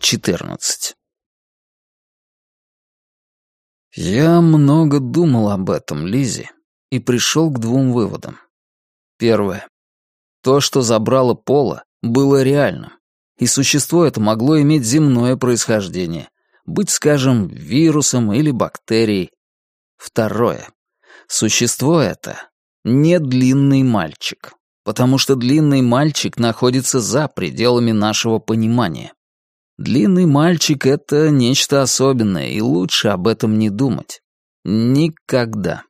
14. Я много думал об этом, Лизи, и пришел к двум выводам. Первое. То, что забрало Пола, было реальным, и существо это могло иметь земное происхождение, быть, скажем, вирусом или бактерией. Второе. Существо это не длинный мальчик, потому что длинный мальчик находится за пределами нашего понимания. Длинный мальчик — это нечто особенное, и лучше об этом не думать. Никогда.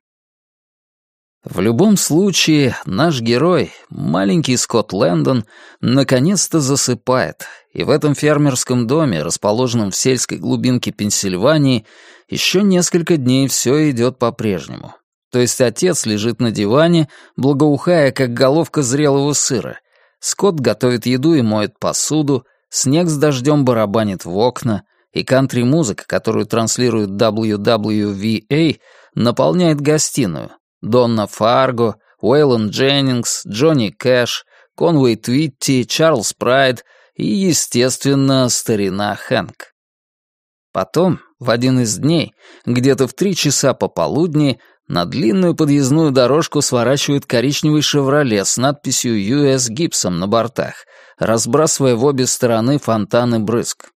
В любом случае, наш герой, маленький Скотт Лэндон, наконец-то засыпает, и в этом фермерском доме, расположенном в сельской глубинке Пенсильвании, еще несколько дней все идет по-прежнему. То есть отец лежит на диване, благоухая, как головка зрелого сыра. Скотт готовит еду и моет посуду, Снег с дождем барабанит в окна, и кантри-музыка, которую транслирует WWVA, наполняет гостиную. Донна Фарго, Уэйлон Дженнингс, Джонни Кэш, Конвей Твитти, Чарльз Прайд и, естественно, старина Хэнк. Потом, в один из дней, где-то в три часа пополудни, на длинную подъездную дорожку сворачивает коричневый «Шевроле» с надписью «US Гибсом» на бортах, разбрасывая в обе стороны фонтаны брызг.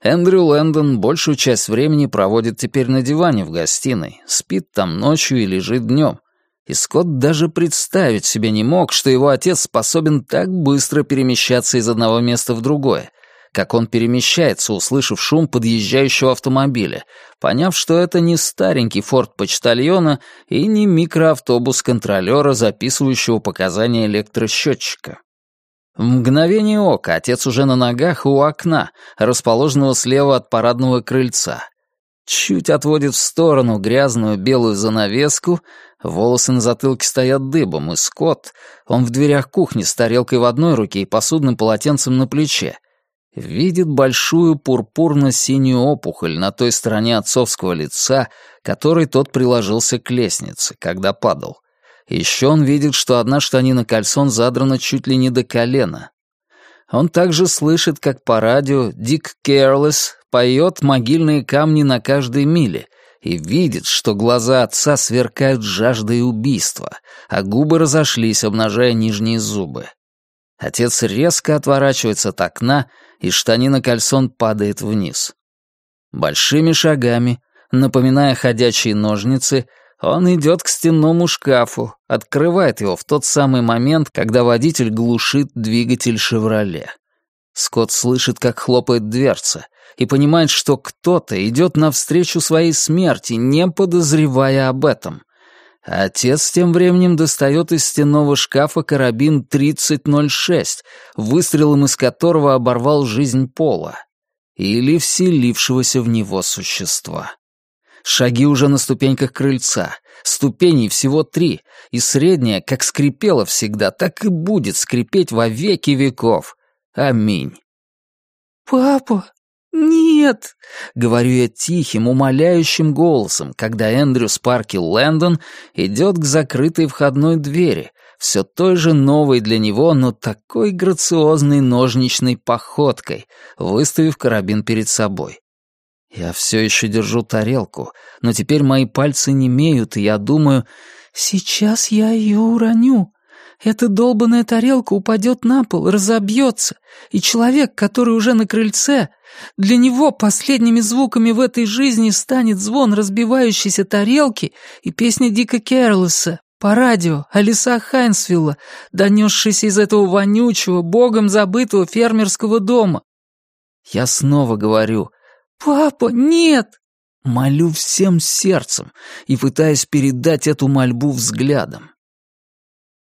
Эндрю Лэндон большую часть времени проводит теперь на диване в гостиной, спит там ночью и лежит днем. И Скотт даже представить себе не мог, что его отец способен так быстро перемещаться из одного места в другое, как он перемещается, услышав шум подъезжающего автомобиля, поняв, что это не старенький форт почтальона и не микроавтобус контролера, записывающего показания электросчетчика. В мгновение ока отец уже на ногах у окна, расположенного слева от парадного крыльца. Чуть отводит в сторону грязную белую занавеску, волосы на затылке стоят дыбом, и Скотт, он в дверях кухни с тарелкой в одной руке и посудным полотенцем на плече, видит большую пурпурно-синюю опухоль на той стороне отцовского лица, которой тот приложился к лестнице, когда падал. Еще он видит, что одна штанина кальсон задрана чуть ли не до колена. Он также слышит, как по радио Дик Керлес поет «Могильные камни на каждой миле», и видит, что глаза отца сверкают жаждой убийства, а губы разошлись, обнажая нижние зубы. Отец резко отворачивается от окна, и штанина кальсон падает вниз. Большими шагами, напоминая ходячие ножницы, он идет к стенному шкафу, открывает его в тот самый момент, когда водитель глушит двигатель «Шевроле». Скотт слышит, как хлопает дверца, и понимает, что кто-то идет навстречу своей смерти, не подозревая об этом. Отец тем временем достает из стенного шкафа карабин 3006, выстрелом из которого оборвал жизнь Пола или вселившегося в него существа. Шаги уже на ступеньках крыльца. Ступеней всего три, и средняя, как скрипела всегда, так и будет скрипеть во веки веков. Аминь. «Папа, нет!» — говорю я тихим, умоляющим голосом, когда Эндрю Спарки Лэндон идет к закрытой входной двери, все той же новой для него, но такой грациозной ножничной походкой, выставив карабин перед собой. Я все еще держу тарелку, но теперь мои пальцы не имеют, и я думаю, сейчас я ее уроню. Эта долбанная тарелка упадет на пол, разобьется, и человек, который уже на крыльце, для него последними звуками в этой жизни станет звон разбивающейся тарелки и песня Дика Керлоса по радио Алиса Хайнсвилла, донесшаяся из этого вонючего, богом забытого фермерского дома. Я снова говорю — «Папа, нет!» Молю всем сердцем и пытаясь передать эту мольбу взглядом.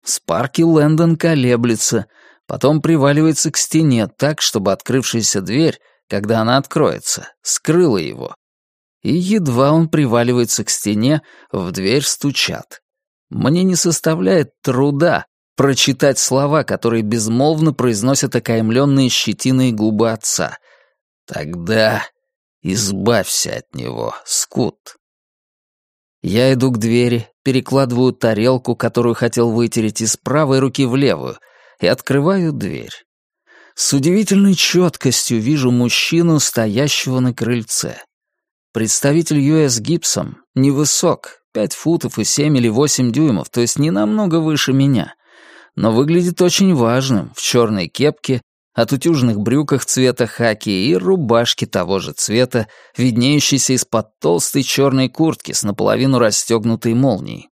Спарки Лэндон колеблется, потом приваливается к стене так, чтобы открывшаяся дверь, когда она откроется, скрыла его. И едва он приваливается к стене, в дверь стучат. Мне не составляет труда прочитать слова, которые безмолвно произносят окаймленные щетиной губы отца. Тогда Избавься от него, Скут. Я иду к двери, перекладываю тарелку, которую хотел вытереть из правой руки в левую, и открываю дверь. С удивительной четкостью вижу мужчину, стоящего на крыльце. Представитель US Гибсом невысок, пять футов и семь или восемь дюймов, то есть не намного выше меня, но выглядит очень важным в черной кепке, отутюженных брюках цвета хаки и рубашке того же цвета, виднеющейся из-под толстой черной куртки с наполовину расстегнутой молнией.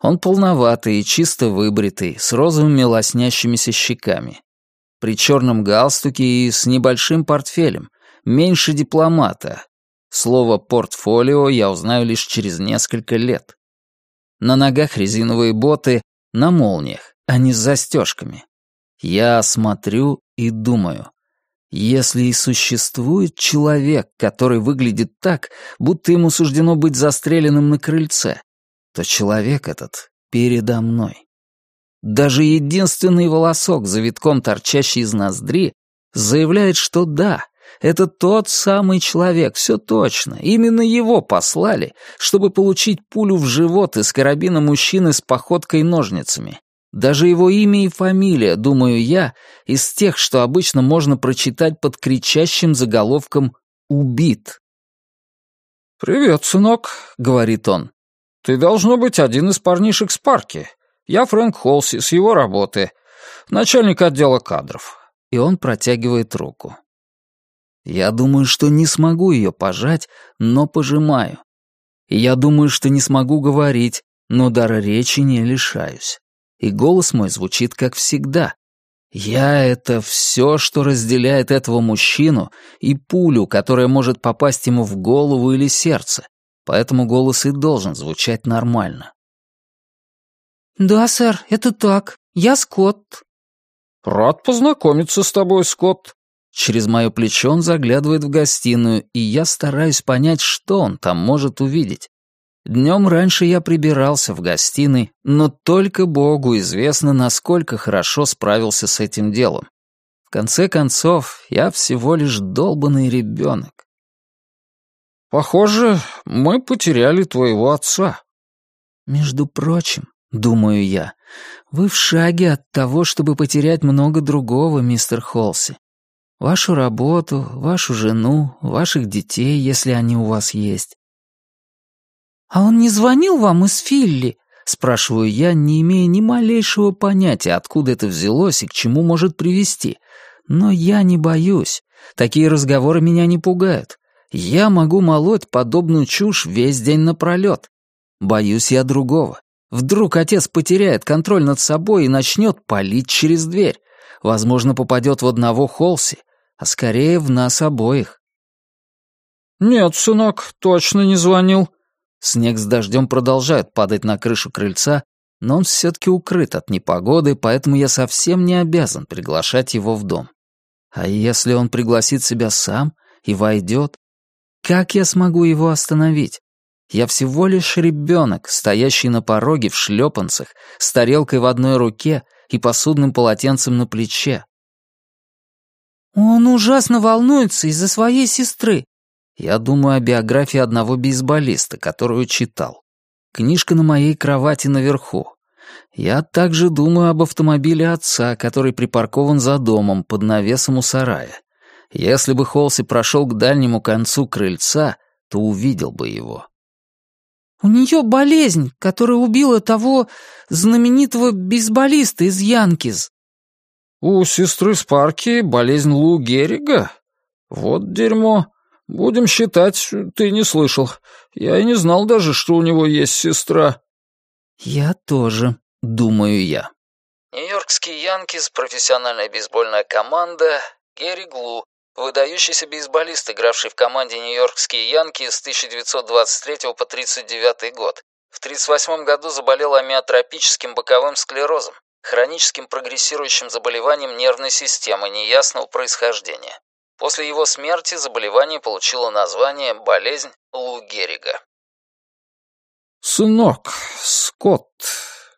Он полноватый и чисто выбритый, с розовыми лоснящимися щеками. При черном галстуке и с небольшим портфелем, меньше дипломата. Слово «портфолио» я узнаю лишь через несколько лет. На ногах резиновые боты, на молниях, а не с застежками. Я смотрю и думаю, если и существует человек, который выглядит так, будто ему суждено быть застреленным на крыльце, то человек этот передо мной. Даже единственный волосок, завитком торчащий из ноздри, заявляет, что да, это тот самый человек, все точно. Именно его послали, чтобы получить пулю в живот из карабина мужчины с походкой-ножницами. Даже его имя и фамилия, думаю я, из тех, что обычно можно прочитать под кричащим заголовком «Убит». «Привет, сынок», — говорит он. «Ты должно быть один из парнишек с парки. Я Фрэнк Холси, с его работы. Начальник отдела кадров». И он протягивает руку. Я думаю, что не смогу ее пожать, но пожимаю. И я думаю, что не смогу говорить, но дара речи не лишаюсь и голос мой звучит как всегда. Я — это все, что разделяет этого мужчину и пулю, которая может попасть ему в голову или сердце, поэтому голос и должен звучать нормально. «Да, сэр, это так. Я Скотт». «Рад познакомиться с тобой, Скотт». Через мое плечо он заглядывает в гостиную, и я стараюсь понять, что он там может увидеть. Днем раньше я прибирался в гостиной, но только Богу известно, насколько хорошо справился с этим делом. В конце концов, я всего лишь долбанный ребенок. «Похоже, мы потеряли твоего отца». «Между прочим, — думаю я, — вы в шаге от того, чтобы потерять много другого, мистер Холси. Вашу работу, вашу жену, ваших детей, если они у вас есть. «А он не звонил вам из Филли?» — спрашиваю я, не имея ни малейшего понятия, откуда это взялось и к чему может привести. Но я не боюсь. Такие разговоры меня не пугают. Я могу молоть подобную чушь весь день напролет. Боюсь я другого. Вдруг отец потеряет контроль над собой и начнет палить через дверь. Возможно, попадет в одного Холси, а скорее в нас обоих. «Нет, сынок, точно не звонил», Снег с дождем продолжают падать на крышу крыльца, но он все-таки укрыт от непогоды, поэтому я совсем не обязан приглашать его в дом. А если он пригласит себя сам и войдет, как я смогу его остановить? Я всего лишь ребенок, стоящий на пороге в шлепанцах, с тарелкой в одной руке и посудным полотенцем на плече. «Он ужасно волнуется из-за своей сестры», я думаю о биографии одного бейсболиста, которую читал. Книжка на моей кровати наверху. Я также думаю об автомобиле отца, который припаркован за домом под навесом у сарая. Если бы Холси прошел к дальнему концу крыльца, то увидел бы его. «У нее болезнь, которая убила того знаменитого бейсболиста из Янкиз». «У сестры Спарки болезнь Лу Геррига? Вот дерьмо. «Будем считать, ты не слышал. Я и не знал даже, что у него есть сестра». «Я тоже, думаю я». Нью-Йоркский Янкис, профессиональная бейсбольная команда, Герри Глу, выдающийся бейсболист, игравший в команде Нью-Йоркские Янки с 1923 по 1939 год. В 1938 году заболел амиотропическим боковым склерозом, хроническим прогрессирующим заболеванием нервной системы неясного происхождения. После его смерти заболевание получило название болезнь Лу Геррига. «Сынок, Скотт,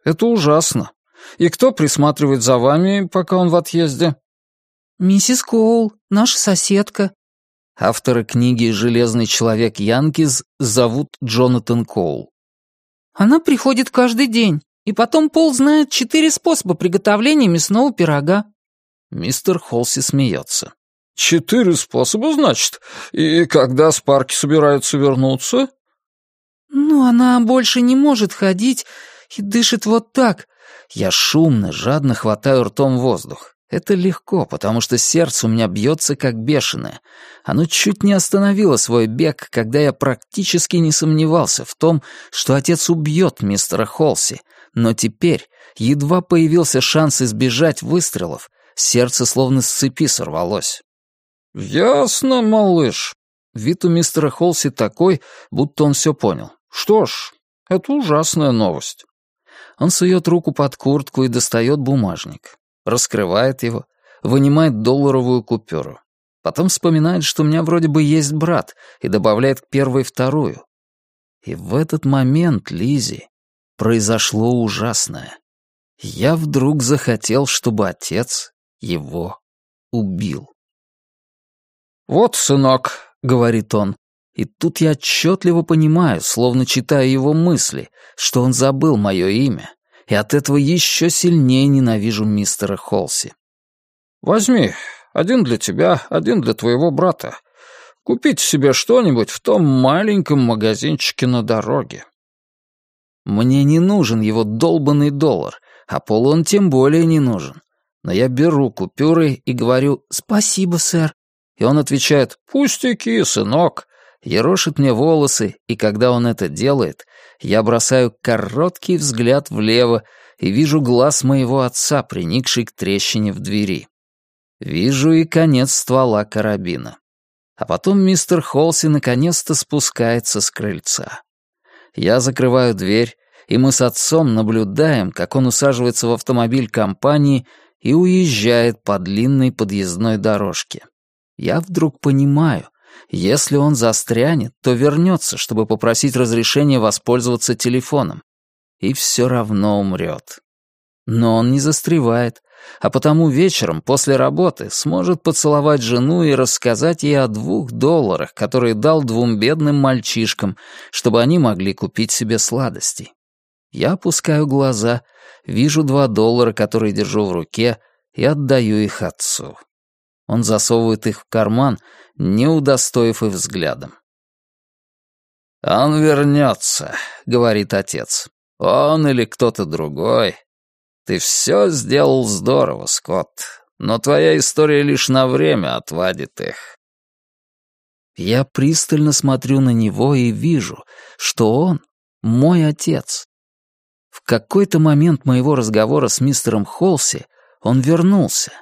это ужасно. И кто присматривает за вами, пока он в отъезде?» «Миссис Коул, наша соседка». Автора книги «Железный человек Янкиз» зовут Джонатан Коул. «Она приходит каждый день, и потом Пол знает четыре способа приготовления мясного пирога». Мистер Холси смеется. «Четыре способа, значит? И когда Спарки собираются вернуться?» «Ну, она больше не может ходить и дышит вот так». Я шумно, жадно хватаю ртом воздух. Это легко, потому что сердце у меня бьется как бешеное. Оно чуть не остановило свой бег, когда я практически не сомневался в том, что отец убьет мистера Холси. Но теперь, едва появился шанс избежать выстрелов, сердце словно с цепи сорвалось. «Ясно, малыш». Вид у мистера Холси такой, будто он все понял. «Что ж, это ужасная новость». Он сует руку под куртку и достает бумажник раскрывает его, вынимает долларовую купюру. Потом вспоминает, что у меня вроде бы есть брат, и добавляет к первой вторую. И в этот момент, Лизи, произошло ужасное. Я вдруг захотел, чтобы отец его убил. «Вот, сынок», — говорит он, и тут я отчетливо понимаю, словно читая его мысли, что он забыл мое имя, и от этого еще сильнее ненавижу мистера Холси. «Возьми, один для тебя, один для твоего брата. Купите себе что-нибудь в том маленьком магазинчике на дороге». Мне не нужен его долбанный доллар, а Полу он тем более не нужен. Но я беру купюры и говорю «Спасибо, сэр». И он отвечает «Пустяки, сынок». Ерошит мне волосы, и когда он это делает, я бросаю короткий взгляд влево и вижу глаз моего отца, приникший к трещине в двери. Вижу и конец ствола карабина. А потом мистер Холси наконец-то спускается с крыльца. Я закрываю дверь, и мы с отцом наблюдаем, как он усаживается в автомобиль компании и уезжает по длинной подъездной дорожке. Я вдруг понимаю, если он застрянет, то вернется, чтобы попросить разрешения воспользоваться телефоном. И все равно умрет. Но он не застревает, а потому вечером после работы сможет поцеловать жену и рассказать ей о двух долларах, которые дал двум бедным мальчишкам, чтобы они могли купить себе сладостей. Я опускаю глаза, вижу два доллара, которые держу в руке, и отдаю их отцу. Он засовывает их в карман, не удостоив их взглядом. «Он вернется», — говорит отец. «Он или кто-то другой. Ты все сделал здорово, Скотт, но твоя история лишь на время отвадит их». Я пристально смотрю на него и вижу, что он мой отец. В какой-то момент моего разговора с мистером Холси он вернулся,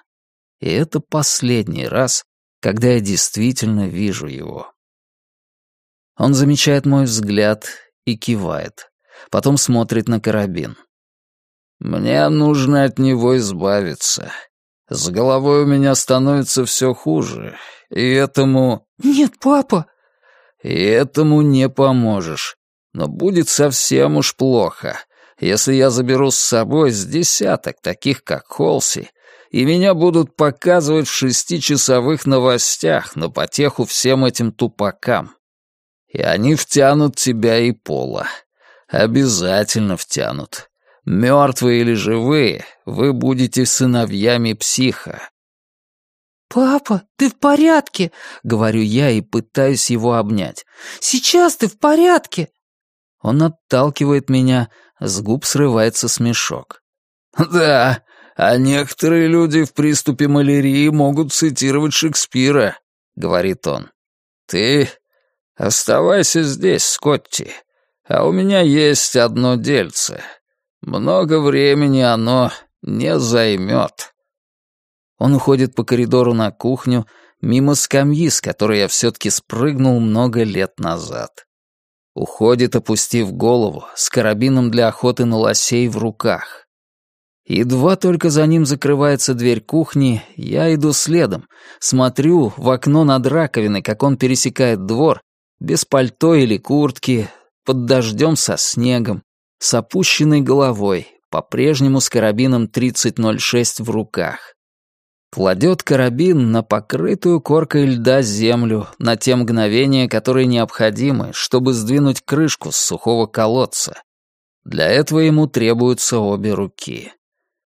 и это последний раз, когда я действительно вижу его. Он замечает мой взгляд и кивает. Потом смотрит на карабин. «Мне нужно от него избавиться. С головой у меня становится все хуже, и этому...» «Нет, папа!» «И этому не поможешь. Но будет совсем уж плохо, если я заберу с собой с десяток таких, как Холси, и меня будут показывать в шестичасовых новостях на потеху всем этим тупакам. И они втянут тебя и Пола. Обязательно втянут. Мертвые или живые, вы будете сыновьями психа. «Папа, ты в порядке?» — говорю я и пытаюсь его обнять. «Сейчас ты в порядке!» Он отталкивает меня, с губ срывается смешок. «Да, а некоторые люди в приступе малярии могут цитировать Шекспира», — говорит он. «Ты оставайся здесь, Скотти, а у меня есть одно дельце. Много времени оно не займет». Он уходит по коридору на кухню, мимо скамьи, с которой я все-таки спрыгнул много лет назад. Уходит, опустив голову, с карабином для охоты на лосей в руках. Едва только за ним закрывается дверь кухни, я иду следом, смотрю в окно над раковиной, как он пересекает двор, без пальто или куртки, под дождем со снегом, с опущенной головой, по-прежнему с карабином 3006 в руках. Кладет карабин на покрытую коркой льда землю на те мгновения, которые необходимы, чтобы сдвинуть крышку с сухого колодца. Для этого ему требуются обе руки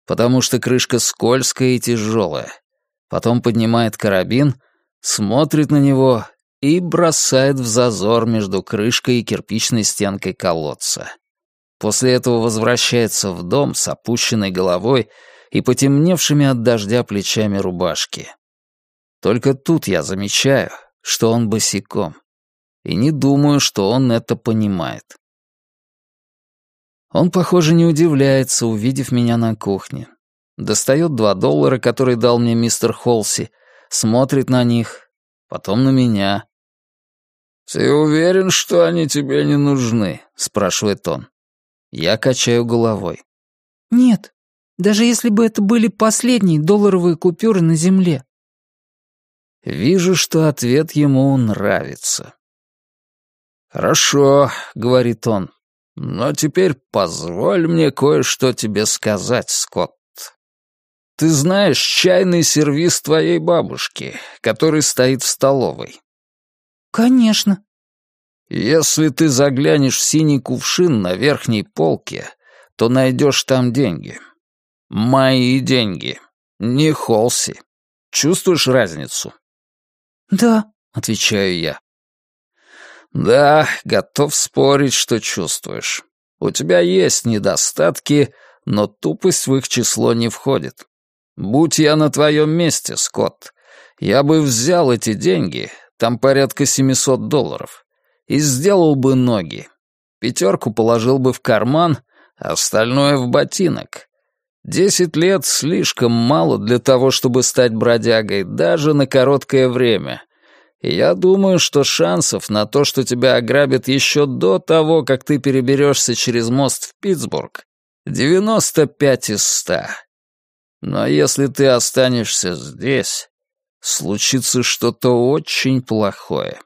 потому что крышка скользкая и тяжелая, Потом поднимает карабин, смотрит на него и бросает в зазор между крышкой и кирпичной стенкой колодца. После этого возвращается в дом с опущенной головой и потемневшими от дождя плечами рубашки. Только тут я замечаю, что он босиком, и не думаю, что он это понимает. Он, похоже, не удивляется, увидев меня на кухне. Достает два доллара, которые дал мне мистер Холси, смотрит на них, потом на меня. «Ты уверен, что они тебе не нужны?» — спрашивает он. Я качаю головой. «Нет, даже если бы это были последние долларовые купюры на земле». Вижу, что ответ ему нравится. «Хорошо», — говорит он, — «но теперь позволь мне кое-что тебе сказать, Скотт. Ты знаешь чайный сервиз твоей бабушки, который стоит в столовой?» «Конечно». «Если ты заглянешь в синий кувшин на верхней полке, то найдешь там деньги. Мои деньги, не Холси. Чувствуешь разницу?» «Да», — отвечаю я. «Да, готов спорить, что чувствуешь. У тебя есть недостатки, но тупость в их число не входит. Будь я на твоем месте, Скотт, я бы взял эти деньги, там порядка 700 долларов, и сделал бы ноги. Пятерку положил бы в карман, остальное в ботинок. Десять лет слишком мало для того, чтобы стать бродягой, даже на короткое время. Я думаю, что шансов на то, что тебя ограбят еще до того, как ты переберешься через мост в Питтсбург, 95 из 100. Но если ты останешься здесь, случится что-то очень плохое.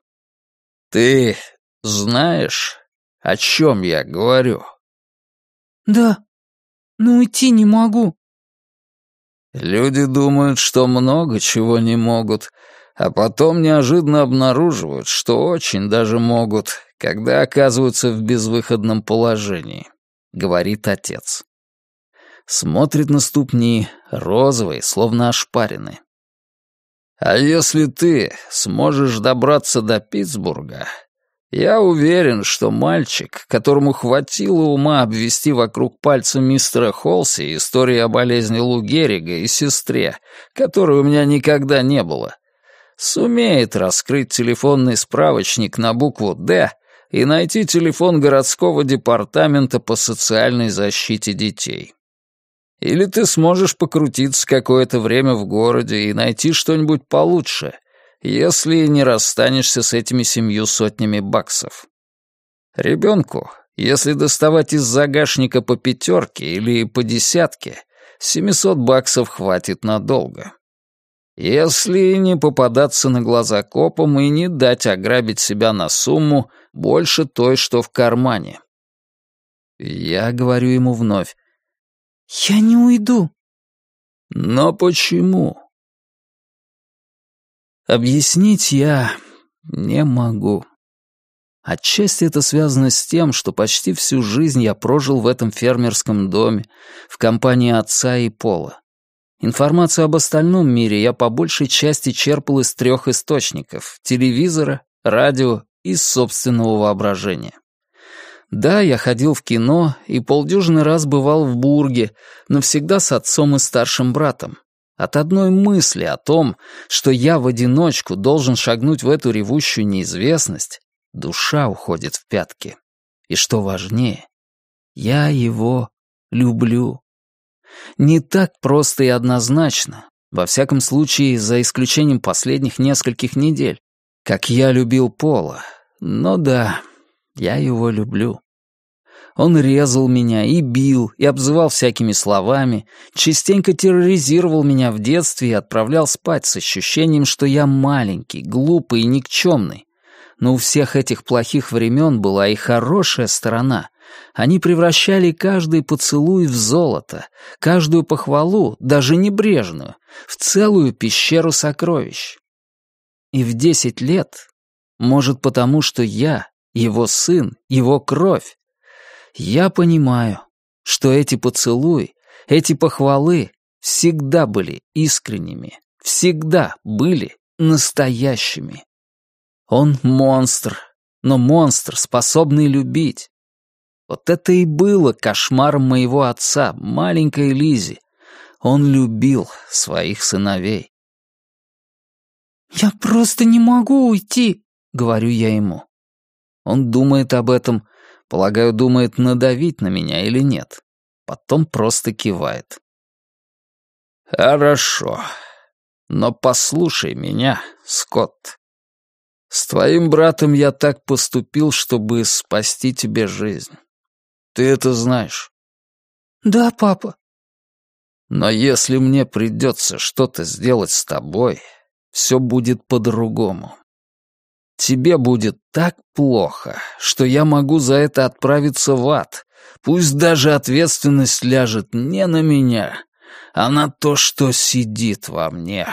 Ты знаешь, о чем я говорю? Да, но уйти не могу». Люди думают, что много чего не могут, а потом неожиданно обнаруживают, что очень даже могут, когда оказываются в безвыходном положении, — говорит отец. Смотрит на ступни, розовые, словно ошпаренные. А если ты сможешь добраться до Питтсбурга, я уверен, что мальчик, которому хватило ума обвести вокруг пальца мистера Холси истории о болезни Лу Геррига и сестре, которой у меня никогда не было, сумеет раскрыть телефонный справочник на букву «Д» и найти телефон городского департамента по социальной защите детей. Или ты сможешь покрутиться какое-то время в городе и найти что-нибудь получше — если не расстанешься с этими семью сотнями баксов. Ребенку, если доставать из загашника по пятерке или по десятке, 700 баксов хватит надолго. Если не попадаться на глаза копам и не дать ограбить себя на сумму больше той, что в кармане. Я говорю ему вновь. «Я не уйду». «Но почему?» Объяснить я не могу. Отчасти это связано с тем, что почти всю жизнь я прожил в этом фермерском доме, в компании отца и Пола. Информацию об остальном мире я по большей части черпал из трех источников — телевизора, радио и собственного воображения. Да, я ходил в кино и полдюжины раз бывал в Бурге, но всегда с отцом и старшим братом. От одной мысли о том, что я в одиночку должен шагнуть в эту ревущую неизвестность, душа уходит в пятки. И что важнее, я его люблю. Не так просто и однозначно, во всяком случае, за исключением последних нескольких недель, как я любил Пола. Но да, я его люблю. Он резал меня и бил, и обзывал всякими словами, частенько терроризировал меня в детстве и отправлял спать с ощущением, что я маленький, глупый и никчемный. Но у всех этих плохих времен была и хорошая сторона. Они превращали каждый поцелуй в золото, каждую похвалу, даже небрежную, в целую пещеру сокровищ. И в десять лет, может потому, что я, его сын, его кровь, я понимаю, что эти поцелуи, эти похвалы всегда были искренними, всегда были настоящими. Он монстр, но монстр, способный любить. Вот это и было кошмаром моего отца, маленькой Лизи. Он любил своих сыновей. «Я просто не могу уйти», — говорю я ему. Он думает об этом, полагаю, думает, надавить на меня или нет. Потом просто кивает. «Хорошо. Но послушай меня, Скотт. С твоим братом я так поступил, чтобы спасти тебе жизнь. Ты это знаешь?» «Да, папа». «Но если мне придется что-то сделать с тобой, все будет по-другому. Тебе будет так плохо, что я могу за это отправиться в ад. Пусть даже ответственность ляжет не на меня, а на то, что сидит во мне».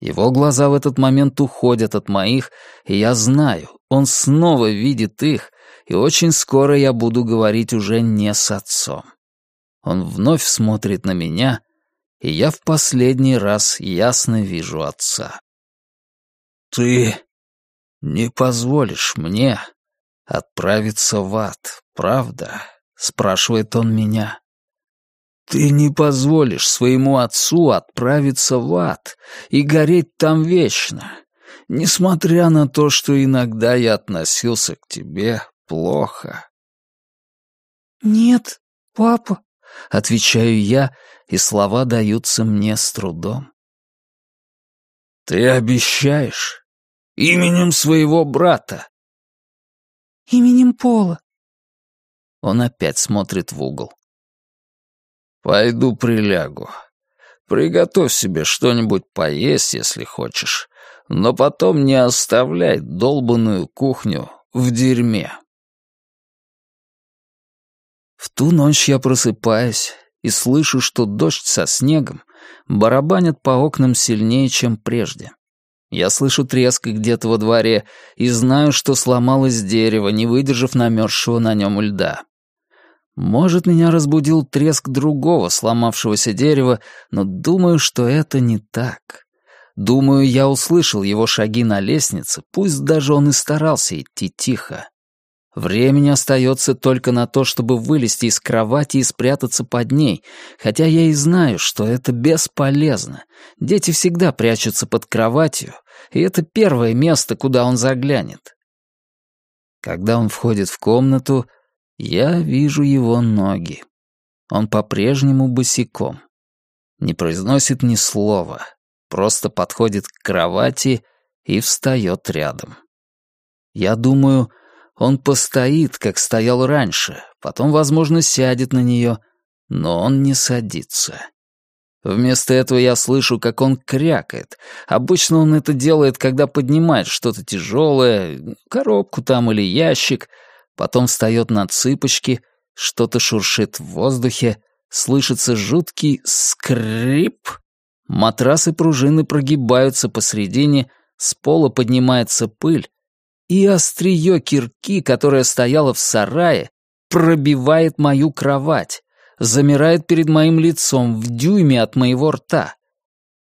Его глаза в этот момент уходят от моих, и я знаю, он снова видит их, и очень скоро я буду говорить уже не с отцом. Он вновь смотрит на меня, и я в последний раз ясно вижу отца. «Ты не позволишь мне отправиться в ад, правда?» — спрашивает он меня. «Ты не позволишь своему отцу отправиться в ад и гореть там вечно, несмотря на то, что иногда я относился к тебе плохо. «Нет, папа», — отвечаю я, и слова даются мне с трудом. «Ты обещаешь? Именем своего брата?» «Именем Пола». Он опять смотрит в угол. «Пойду прилягу. Приготовь себе что-нибудь поесть, если хочешь, но потом не оставляй долбанную кухню в дерьме». В ту ночь я просыпаюсь и слышу, что дождь со снегом барабанят по окнам сильнее, чем прежде. Я слышу треск где-то во дворе и знаю, что сломалось дерево, не выдержав намерзшего на нем льда. Может, меня разбудил треск другого сломавшегося дерева, но думаю, что это не так. Думаю, я услышал его шаги на лестнице, пусть даже он и старался идти тихо. Времени остается только на то, чтобы вылезти из кровати и спрятаться под ней, хотя я и знаю, что это бесполезно. Дети всегда прячутся под кроватью, и это первое место, куда он заглянет. Когда он входит в комнату, я вижу его ноги. Он по-прежнему босиком. Не произносит ни слова, просто подходит к кровати и встает рядом. Я думаю, он постоит, как стоял раньше, потом, возможно, сядет на нее, но он не садится. Вместо этого я слышу, как он крякает. Обычно он это делает, когда поднимает что-то тяжелое, коробку там или ящик, потом встает на цыпочки, что-то шуршит в воздухе, слышится жуткий скрип. Матрасы пружины прогибаются посредине, с пола поднимается пыль, и острие кирки, которая стояла в сарае, пробивает мою кровать, замирает перед моим лицом в дюйме от моего рта.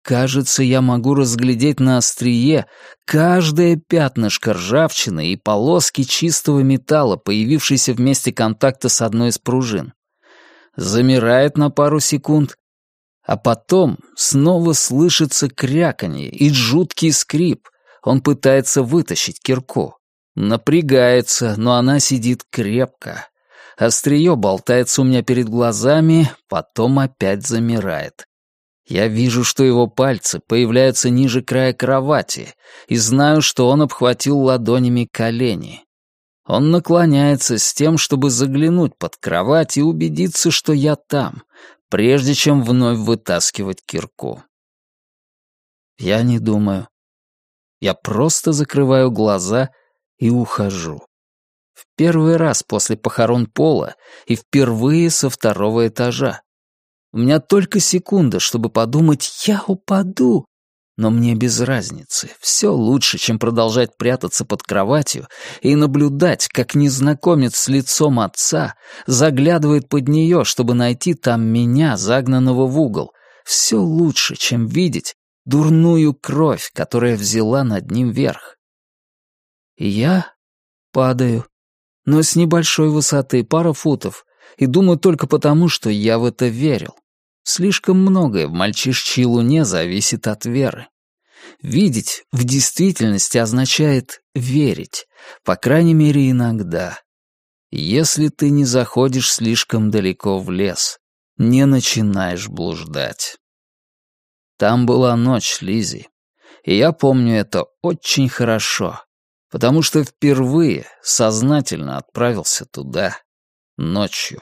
Кажется, я могу разглядеть на острие каждое пятнышко ржавчины и полоски чистого металла, появившиеся в месте контакта с одной из пружин. Замирает на пару секунд, а потом снова слышится кряканье и жуткий скрип — он пытается вытащить кирку. Напрягается, но она сидит крепко. Острие болтается у меня перед глазами, потом опять замирает. Я вижу, что его пальцы появляются ниже края кровати, и знаю, что он обхватил ладонями колени. Он наклоняется с тем, чтобы заглянуть под кровать и убедиться, что я там, прежде чем вновь вытаскивать кирку. Я не думаю. Я просто закрываю глаза и ухожу. В первый раз после похорон Пола и впервые со второго этажа. У меня только секунда, чтобы подумать «я упаду», но мне без разницы. Все лучше, чем продолжать прятаться под кроватью и наблюдать, как незнакомец с лицом отца заглядывает под нее, чтобы найти там меня, загнанного в угол, все лучше, чем видеть дурную кровь, которая взяла над ним верх. Я падаю, но с небольшой высоты, пара футов, и думаю только потому, что я в это верил. Слишком многое в мальчишчьей луне зависит от веры. Видеть в действительности означает верить, по крайней мере иногда. Если ты не заходишь слишком далеко в лес, не начинаешь блуждать. Там была ночь, Лизи, и я помню это очень хорошо, потому что впервые сознательно отправился туда ночью.